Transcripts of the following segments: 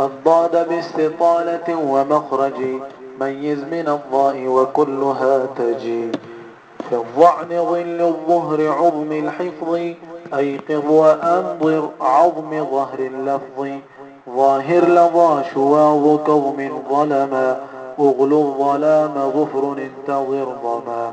الضاد باستطالة ومخرج ميز من الضاء وكلها تجي في الضعن ظل الظهر عظم الحفظ أيقظ وأنظر عظم ظهر اللفظ ظاهر لظا شواظ كظم ظلما أغل الظلام ظفر انتظر ظما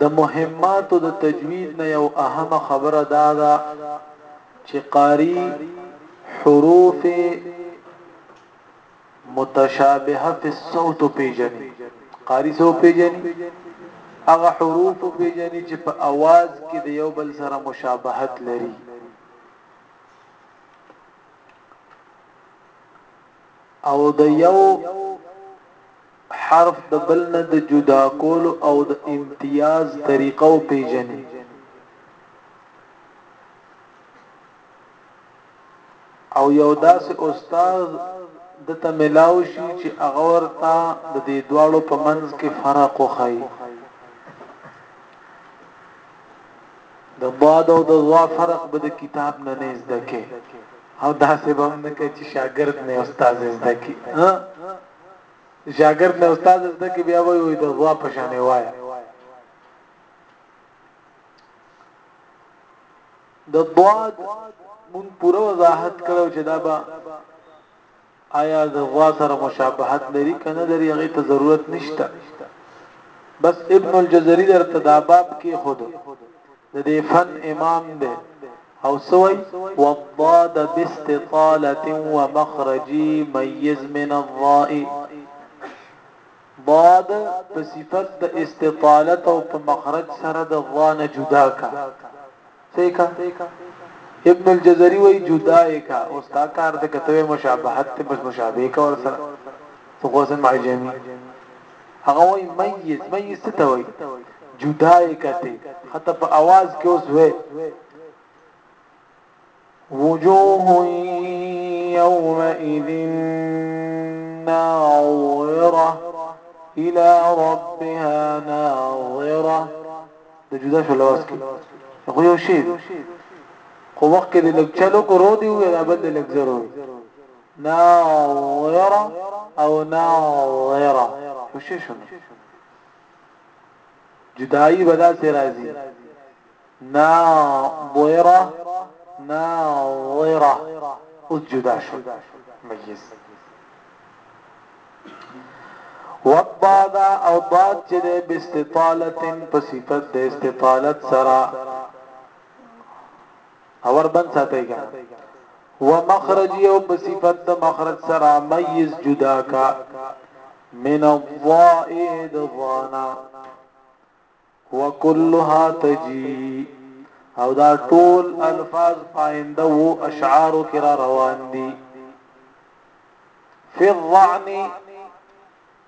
د مهماتو د تجوید نه یو اهمه خبره دا ده چې قاری حروف متشابهه فی الصوت پیجنی قاری سو پیجنی هغه حروف پیجنی چې په आवाज کې د یو بل سره مشابهت لري او د یو حرف د بل نه د جدا کولو او د امتیاز طریقه وپېژني. او یو داسې استاد ده ته ملاو شي چې هغه ورته د دې دواړو په منځ کې فرق وښيي. د ضاد او د ظا فرق به د کتاب نه نه زده کې او داسې به هم نه کوي چې شاګرد نه استاد زده کې. د شاګرد نه استاد زده کې بیا وایي وي د غوا په شان وایي د ضاد مون پوره وضاحت کړو چې دا به آیا د غوا سره مشابهت لري کنه لري هغه ته ضرورت نشته بس ابن الجزري درته دا باب کې خود د دې فن امام دی او سوي والضاد باستطاله ومخرجي ميز من الضاء ضاد په صفت د استطالت او په مخرج سره د ضا نه جدا کا سیکا ابن الجزري وی جدا کا او ستا کار د کتوې مشابهت ته بس مشابه کا ور سره تو قسم عجمي هغه وای میز میز څه ته وای جدای کته حتی په आवाज کې اوس وې وجوه يومئذ ناظره الى ربها ناظره د جدا شو لواس کې خو یو شی خو وخت کې د لګ چلو کو رو دی وې دا بل لګ زرو ناظره او ناظره خوشی شونه جدائی بدا سی رازی ناظره ناظره اوز جدا شو مجیز وضاد او ضاد چې د باستطالتن په صفت د استطالت سره اور بند ساتي کنه ومخرج یو په صفت د مخرج سره میز جدا کا من الضائد ضانا وكلها تجي او دا ټول الفاظ پاینده وو اشعار کرا روان دي فی الضعن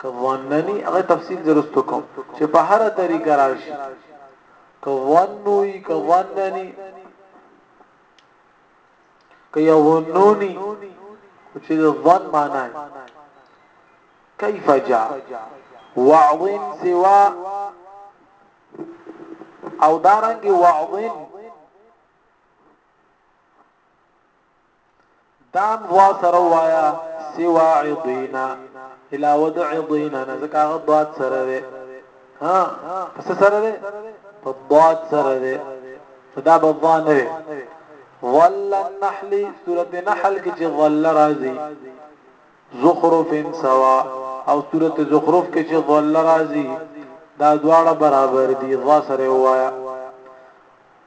که ظننی هغه تفصیل زرستو کوم چې په هر طریقه راشي که ظنوی که ظننی که یظنونی چې د ظن معنی کیف جاء وعظ سوا او دارنګ وعظ دام وا سره وایا سوا عضینا علاوه د عضینا نه ځکه هغه ضاد سره ده ها څه سره ده په ضاد سره ده دا به ضان نه ظل النحل سوره نحل کې چې ظل راځي زخرف سوا او سوره زخرف کې چې ظل راځي دا دواړه برابر دي ظا سره وایا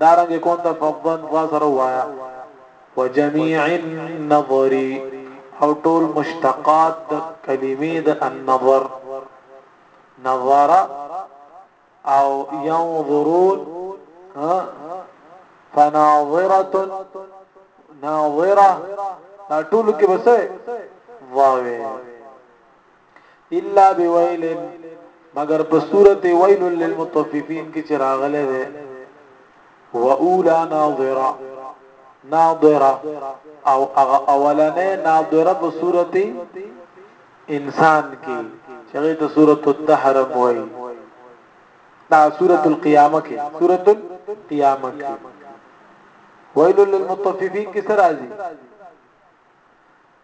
دارنګه کون ته فقدن دوا سره وایا وجميع النظر او ټول مشتقات د کلمې د النظر نظر او ينظرون فناظره ناظره دا ټول کې بسې واوي الا بویل مگر په صورت ویل للمطففین کې چراغله ده واولا ناظره ناظره او هغه اولنې ناظره په صورت انسان کې چې ته صورت الدهر وایي دا سورۃ القیامه کې سورۃ القیامه کې ویل للمطففین کې سره راځي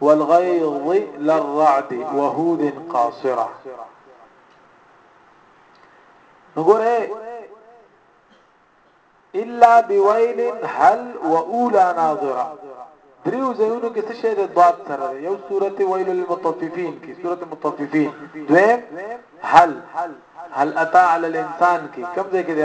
والغيظ لا الرعد وهود قاصره نګوره الا بويل هل واولى ناظره دریو زینو کې څه شی د ضاد سره یو سورته ویل للمطففين کې سورته مطففين دویم هل هل اتى على الانسان کې کوم ځای کې دی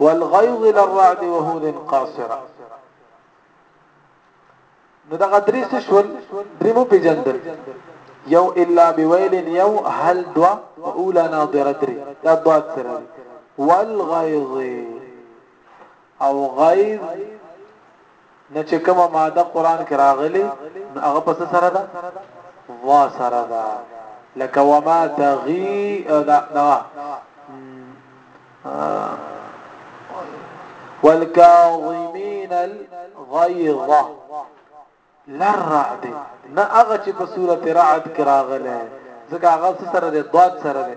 والغيظ للرعد وهود قاصره نو دغه درې څه شول درې مو پیجندل یو الا بویل یو هل دوا اولا ناظره درې دا دوا سره والغیظ او غیظ نه چې کومه ماده قران کې راغلي نو هغه په څه سره ده وا سره ده لکه وما تغي دا دا والکاظمین الغیظ للرعد نه هغه چې په سورته رعد کې راغله ځکه هغه سره ده ضاد سره ده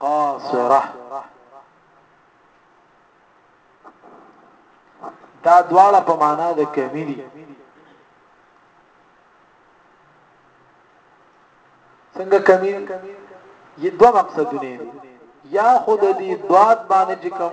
قاصره دا دواړه په معنا د کمی دي څنګه کمی یي دوه مقصدونه دي یا خود دې دوات باندې چې کوم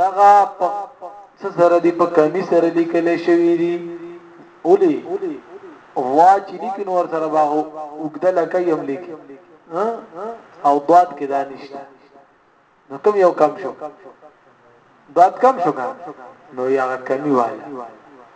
دغه په څه سره دی په کمی سره لیکل شوی دی اولی وا چې لیکن ور سره باغ وګدل کيم لیک او دوات کې دانشته نو کوم یو کم شو دوات کم شو نو یا کمی واله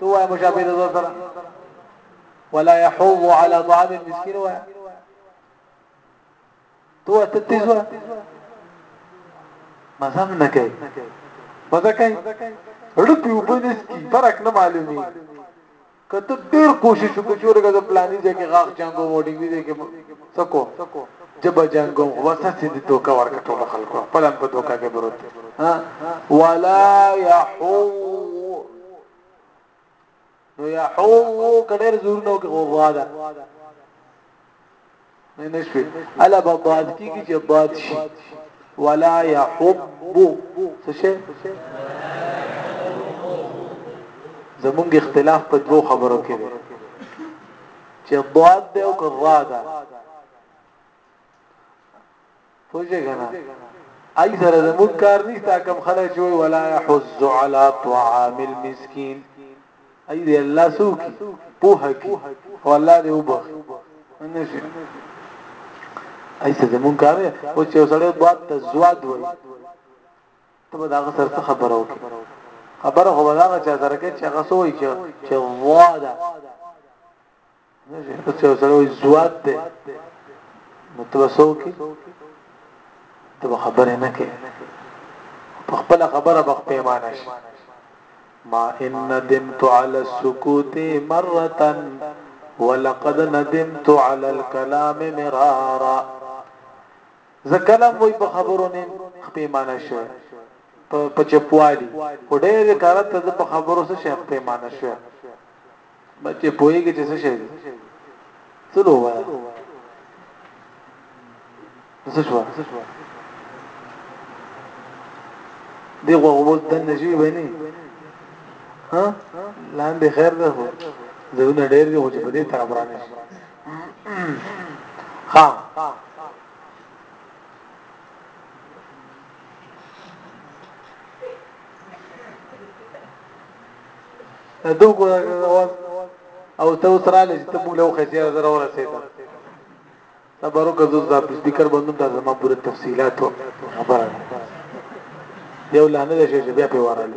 تو وای مشابه د زور سره ولا يحوض على طعام المسكين وای تو ته تیز وای مزم نه کوي مزه کوي رپی وبنس کی فرق نه معلومي کته ډیر کوشش وکړو چې ورګه پلاني ځای کې غاښ جنگو وډینګي ځای کې سکو جبه جنگوم خو بس هسې دې دوکه ورکړه ټولو خلکو خپل هم په دوکه کې بروت ولا يحو نو يحو کډر زور نو کې غوا ده نه نشوي الا به باد کیږي چې باد شي ولا يحب څه شي زمونږ اختلاف په دوه خبرو کې دی چې ضاد دی او که را ده پوجه غنا ای سره زموږ کار نشته کم خلک جوړ ولا يحز على طعام المسكين ای دې الله سوکي پوه کی او الله دې وبخ نشي ای سره زموږ کار او چې سره ضاد ته زواد وایي ته به د هغه سره څه خبره وکړې خبره خو به د هغه چا سره کوې چې هغه څه وایي چې وا ده نه شي که څه سره وایي زواد دی نو ته به څه وکړې ته به خبرې نه کوې په خپل خبره به پیمانه شي ما ان ندمت على السكوت مره ولقد ندمت على الكلام مرارا زه کله هم وای په خبرو نیم خپیمانه شوی په په چپوالی خو ډېر کارت ته زه په خبرو څه شم خپیمانه شوی بچې پوېږي چې څه شي څلو وای څه شو دی غو غوز د نجی بني ها لاندې خیر ده خو زونه ډېر دی خو چې په دې طرف رانه شي ها دو ګور روان او ته وترالې ته موږ له خځه زره ورسېده تبرو که زوز دا سپیکر بندون دا زمان پورې تفصیلات و خبره یو لانه ده شې بیا په وراله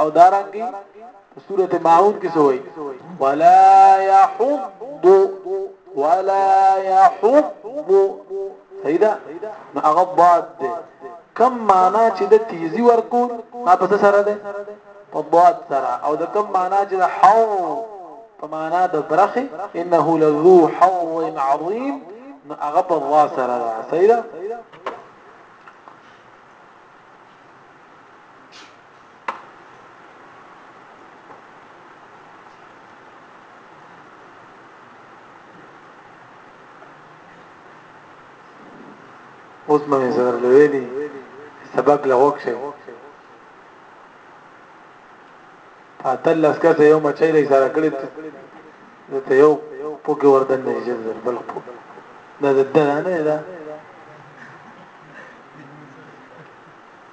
او دارنګي سورته ماعون کې سوې ولا يحب ولا يحب سیدا نو هغه باد ده کم معنا چې د تیزی ورکو ما پس سره ده په باد سره او د کم معنا چې د حو په معنا د برخه انه لذو حو عظیم نو هغه په وا سره ده سیدا اوس مې زر لویلی سبق لغوک شي فاتل لسکه ته یو مچې لې سره کړی ته یو پوکي وردن نه جزر بل پوک دا د درانه دا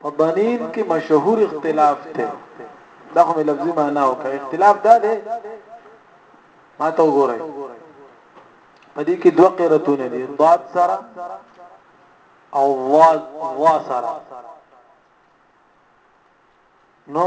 په بنين کې مشهور اختلاف ته دا خو مې لفظي معنا او که اختلاف دا دی ما ته وګورئ په دې کې دوه قراتونه دي ضاد سره او واز وا سره نو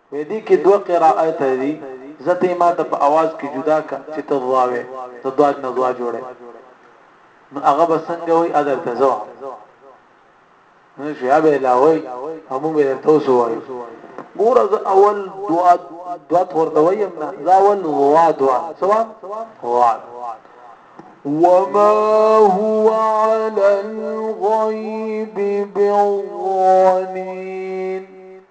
وې دي کې دوه قرائت دي زته ما ته په आवाज کې جدا کا چې ته ضواوي ته ضاد نه ضوا جوړه نو هغه بسنګ وي ادر ته زوا نو شهاب لاوي هم به ته سوای ګور از اول دعا دعا ورته ویم نه دا اول دعا دعا سوا دعا وما هو على الغيب بالظنين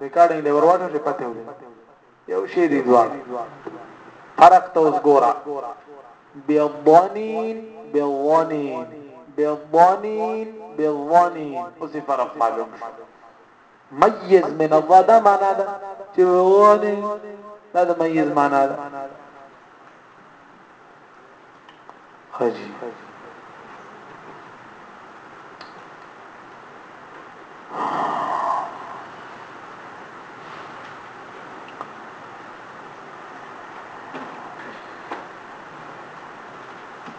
ریکارډینګ دی ورواټو چې پته وي یو شی دی ځوان فرق ته اوس ګورا بالظنين بالظنين بالظنين بالظنين اوس فرق معلوم ميز من الله دا معنا ده چې ونه دا ميز معنا ده خجی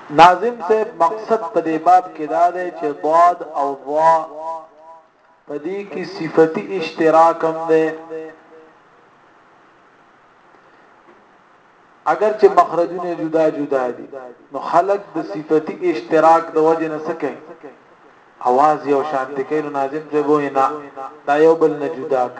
ناظم صاحب مقصد په دې باب کې دا دی چې ضاد او ضا په دې کې صفتی اشتراک هم دی اګر چې مخرجونه جدا جدا دي نو خلک د صفتی اشتراک د وجه نه سکه اواز یو شانتی کین نو ناظم صاحب وینا دا یو بل نه جدا ک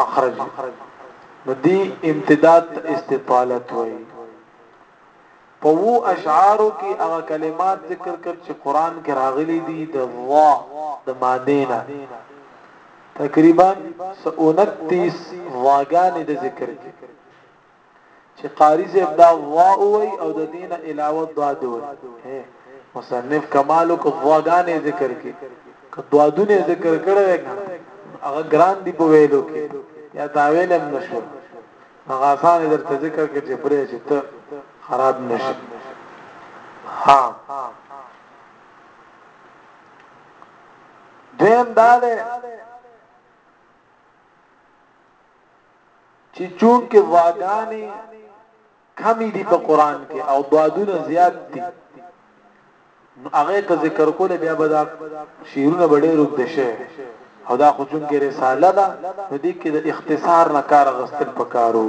مخرج وي نو دي امتداد ته استطالت وایي په وو اشعارو کې هغه کلمات ذکر کړ چې قران کې راغلي دي د وا د مادینا تقریبا 29 واګانې د ذکر کې چې قاری صاحب دا وا وای او د دین علاوه دوا دی وای مصنف کمالو کو دواګانې ذکر کې کدوا دونه ذکر کړه وکړه هغه ګران دی په ویلو کې یا دا ویلم نشو هغه آسان درته ذکر کې چې پرې چې ته خراب نشي ها دیم دا ده چې چونکه ضاګانې کمی دي په قران کې او ضادونه زیات دي نو هغه که ذکر کول بیا به دا شیرونه به ډېر وګد شي او دا خو چون کې رساله ده نو دې کې د اختصار نه کار غستل پکارو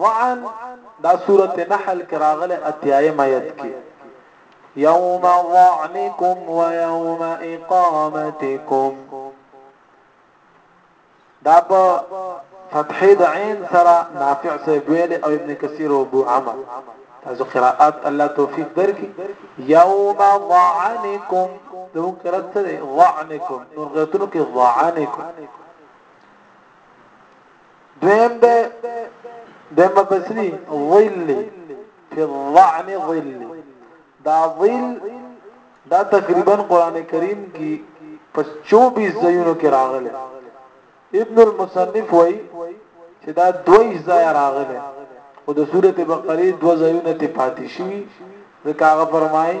وعن دا سورت نحل کې راغله اتیایم آیت کې یوم ظعنکم و یوم اقامتکم دا په فتحې د عین سره نافع صاحب ویل او ابن کثیر او ابو عمر تاسو قراءات الله توفیق درکې یوم ظعنکم دو قرات سره ظعنکم نور غتنو کې ظعنکم دویم ده د مبصری ویل فی الظعن ویل دا ویل دا تقریبا قران کریم کې پس 24 ځایونو کې راغله ابن المصنف وای چې دا دوی ځای راغله او د سورته بقره دوه ځایونه ته پاتې شي ځکه هغه فرمایي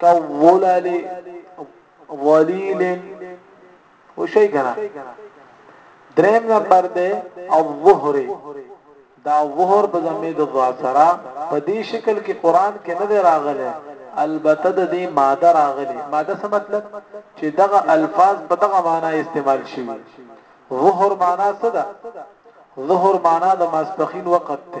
كظلل ظليل وشي كنا دريم نمبر ده الظهر دا ظهر په زمید الظاسرا په دې شکل کې قران کې نه راغله البته د دې ماده راغله ماده څه مطلب چې دغه الفاظ په دغه معنی استعمال شي ظهر معنا څه ده ظهر معنا د ماسپخین وخت ته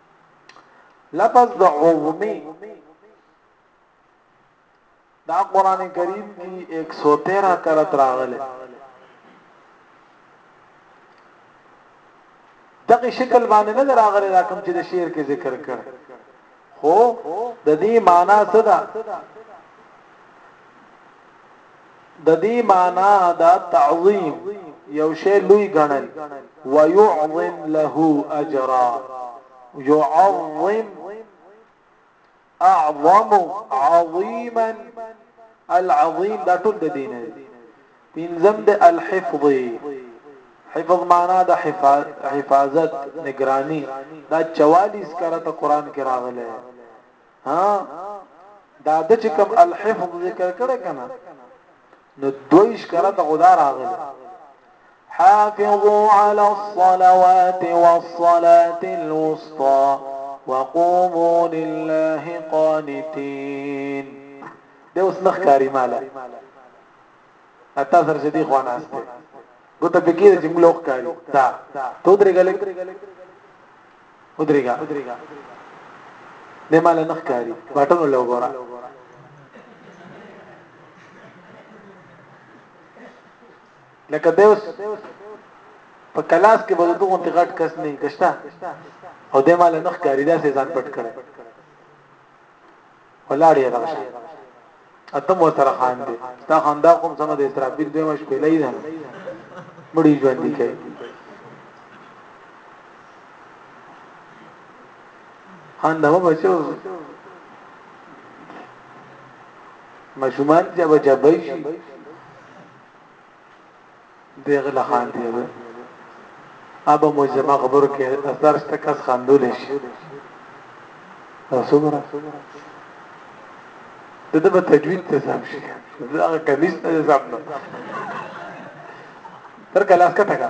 لفظ د عومی دا قران کریم کی 113 کرت راغله دغه شکل باندې نه راغله دا کوم چې د شعر کې ذکر کړ خو د دې معنی څه ده د دې معنا دا تعظیم یو شی لوی ګڼل ويعظم له اجرا يعظم اعظم عظيما العظيم دا ټول د دین دی پنځم د الحفظ حفظ معنا د حفاظت نگرانی دا 44 کرته قران کې راغله ها دا د چې کوم الحفظ ذکر کړه کنه نو دویش کړه ته خدا راغلی حافظوا على الصلوات والصلاة الوسطى وقوموا لله قانتين ده اوس نخ کاری مالا اتا سر شدي خو نه استه ګوته پکې چې موږ لوخ کاری دا تو درې غلې ودرېګا نه مال نه ښکاری بټنو لوګورا لکه دیوس په کلاس کې بده دوه ته غټ کس نه کښتا او د مال نخ کاری دا سه ځان پټ کړي ولاړ یې دغه شان اتم وتر خان دی دا خندا کوم څنګه د اسرافیل به مش پیلې ده مړی ژوند دی کوي خندا مو بچو مشومان چې بچا بای شي دهغه له خاندیدو ا به مو زما خبرو کې اثر شته کس خاندول شي او څومره د دې په تجوید ته ځم شي دا هغه کمیس ته ځم نو تر کلاس کا ټکا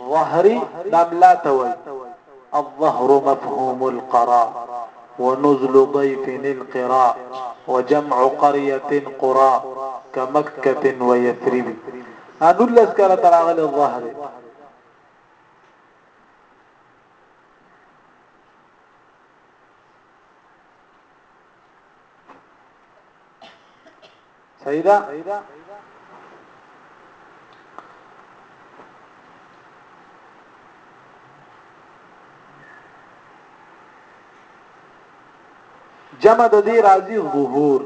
ظهري دم لا توي الظهر مفهوم القراء ونزل ضيف القراء وجمع قرية قراء كمكة ويثرب هنول لسكرة تراغل الظهر صحیح ده جمع د دې راځي ظهور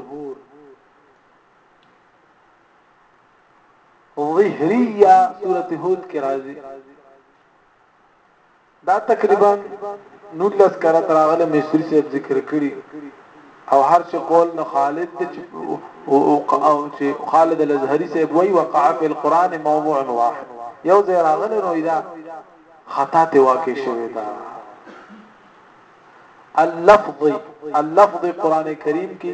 ظهریه سورته هود کې راځي دا تقریبا نولس کرت راغله مصری صاحب ذکر کړي او هر چې قول نه خالد د او چې خالد الازهری صاحب وی وقع فی القران موضوع واحد یو ځای راغله نو دا خطا ته واقع شوی دا اللفظ اللفظ قران کریم کې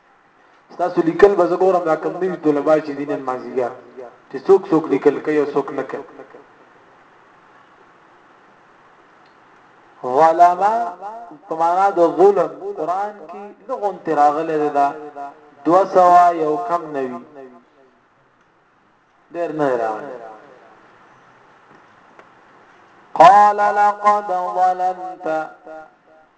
تاسو لیکل به زګورم دا کم نوی طلبه چې دین مازیګر چې څوک څوک لیکل کوي او څوک نه کوي ظلما پمانا د ظلم قران کې لغون تراغله ده دو سوا یو کم نوی ډیر نه راغلی قال لقد ظلمت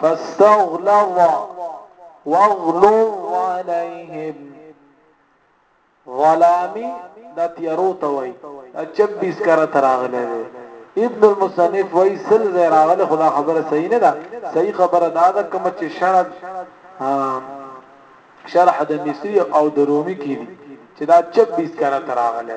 فاستغلظ واغلظ عليهم غلامي د تیارو ته وای 26 کړه تراغله ابن المصنف وای سل زراغله خدا خبره صحیح نه ده صحیح خبره دا ده کوم چې شرط شرح د مصری او د رومي کې دي چې دا 26 کړه تراغله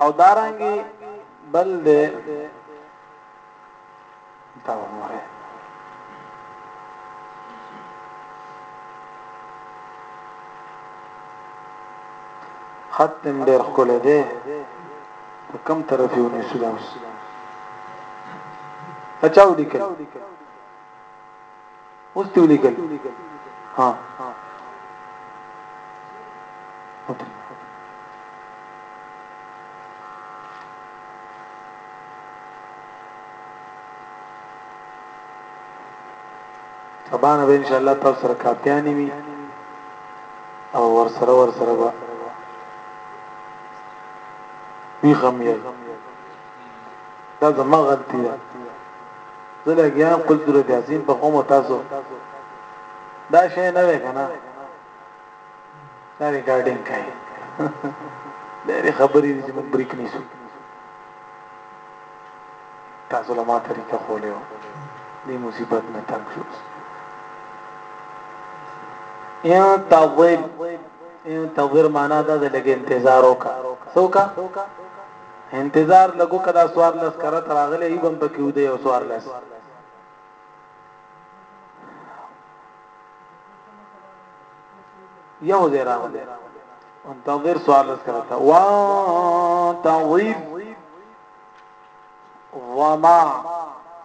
او دارنګي بل دې دا ومره خط تم ډیر خپل دی کم طرف یو نه سلام اچاو لیکل اوس دی ولیکل ها اوتر سبانه به ان شاء الله تاسو سره کاپیانی وي او ور سره ور سره به وی غم یې دا زما غلطی ده زه لګیا خپل صورت یاسین په قوم تاسو دا شی نه ده کنه دا ریکارډینګ کوي ډېری خبرې دي چې موږ بریک نیسو تاسو له ما طریقه خولې و دې مصیبت نه تنګ شو یا تاویل تغیر معنا دا د لګ انتظار وکا سوکا انتظار لګو کدا سوارلس کرت راغلی ای بم پکې ودی او سوارلس یو ځای راغلی انتظر سوارلس کرت وانتظر وما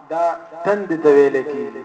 دا تند ته ویل کیږي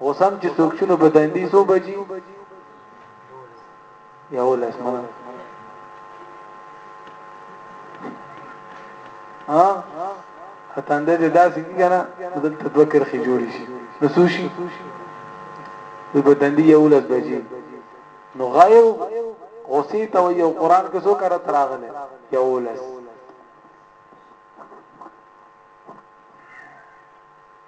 اوسم چې څوک شنو بدندي سو بجي یو لاس منه ها اتاندې دې داسې کی کنه دلته دوه کرخي جوړی شي نو سوشي وي بدندي یو لاس بجي نو غایو غوسی ته یو قران کې څو کړه تراغله یو لاس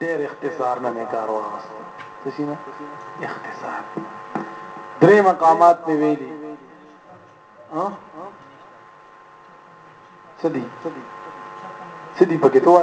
ډېر اختصار نه مې کار واغست څه شي نه اختصار درې مقامات مې ویلي ها سدي سدي پکې توه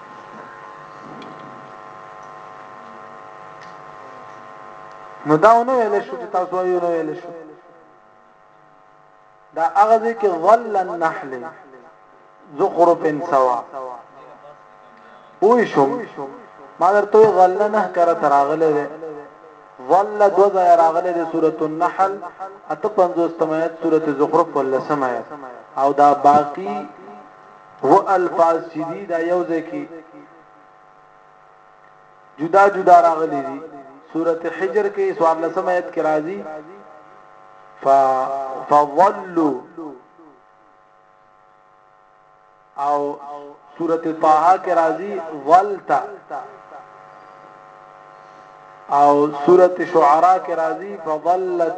نو دا نو ویل شو چې تاسو وایو نو ویل شو دا هغه ځکه ظل النحل زخرف سوا پوه شو ما درته ظل نه کرا تراغله ده ظل دو ځای راغله ده سوره النحل اته 50 سمات سوره زخرف ول سمات او دا باقی و الفاظ چې دي دا یو ځای کې جدا جدا راغلي دي سورته حجر کې سوار لسم آیت کې راځي ف فظلوا او سورته طه کې راځي ولتا او سورته شعراء کې راځي فظلت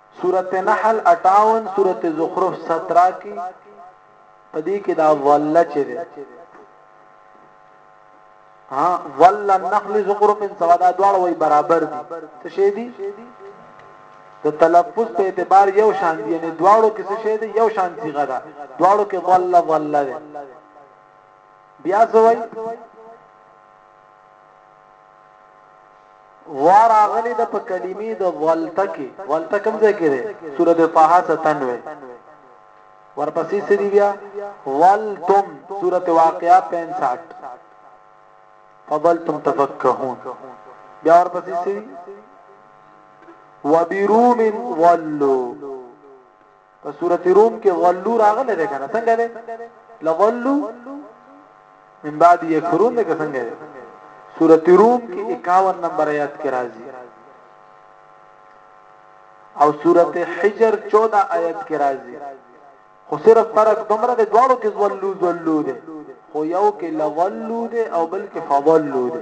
سورة نحل اټاون سورة زخرف سترا کی په دې کې دا ظل چې ده ها ظل النخل زخرف سوا دا دواړه وي برابر دي څه شي دي د تلفظ په اعتبار یو شان دي یعنی دواړو کې څه شي دي یو شان صيغه ده دواړو کې ظل ظل ده بیا زوی وا راغلی د په کلمې د ولته کې ولته کوم ځای کې ده سورته طه 97 ورپسې سری بیا ولتم سورته واقعا 65 فضلتم تفكهون بیا ورپسې سری وبروم ولو په سورته روم کې ظلو راغله ده کنه څنګه ده لظلو من بعد یکفرون ده څنګه ده سورته روم کې 51 نمبر آیات کې راځي او سورته حجر 14 آیات کې راځي خو صرف فرق دومره ده دواړو کې ظلو ظلو ده خو یو کې لظلو ده او بل کې فظلو ده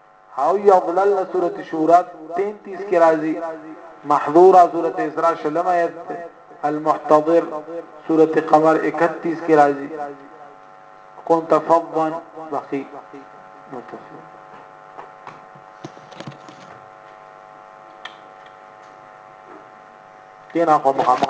او یو ملل نه سورت شورا 33 کې راځي محظورا سورت اسراء شلم آیت المحتضر سورت قمر 31 کې راځي كنت فظا بقي متفق کینا خو مخامخ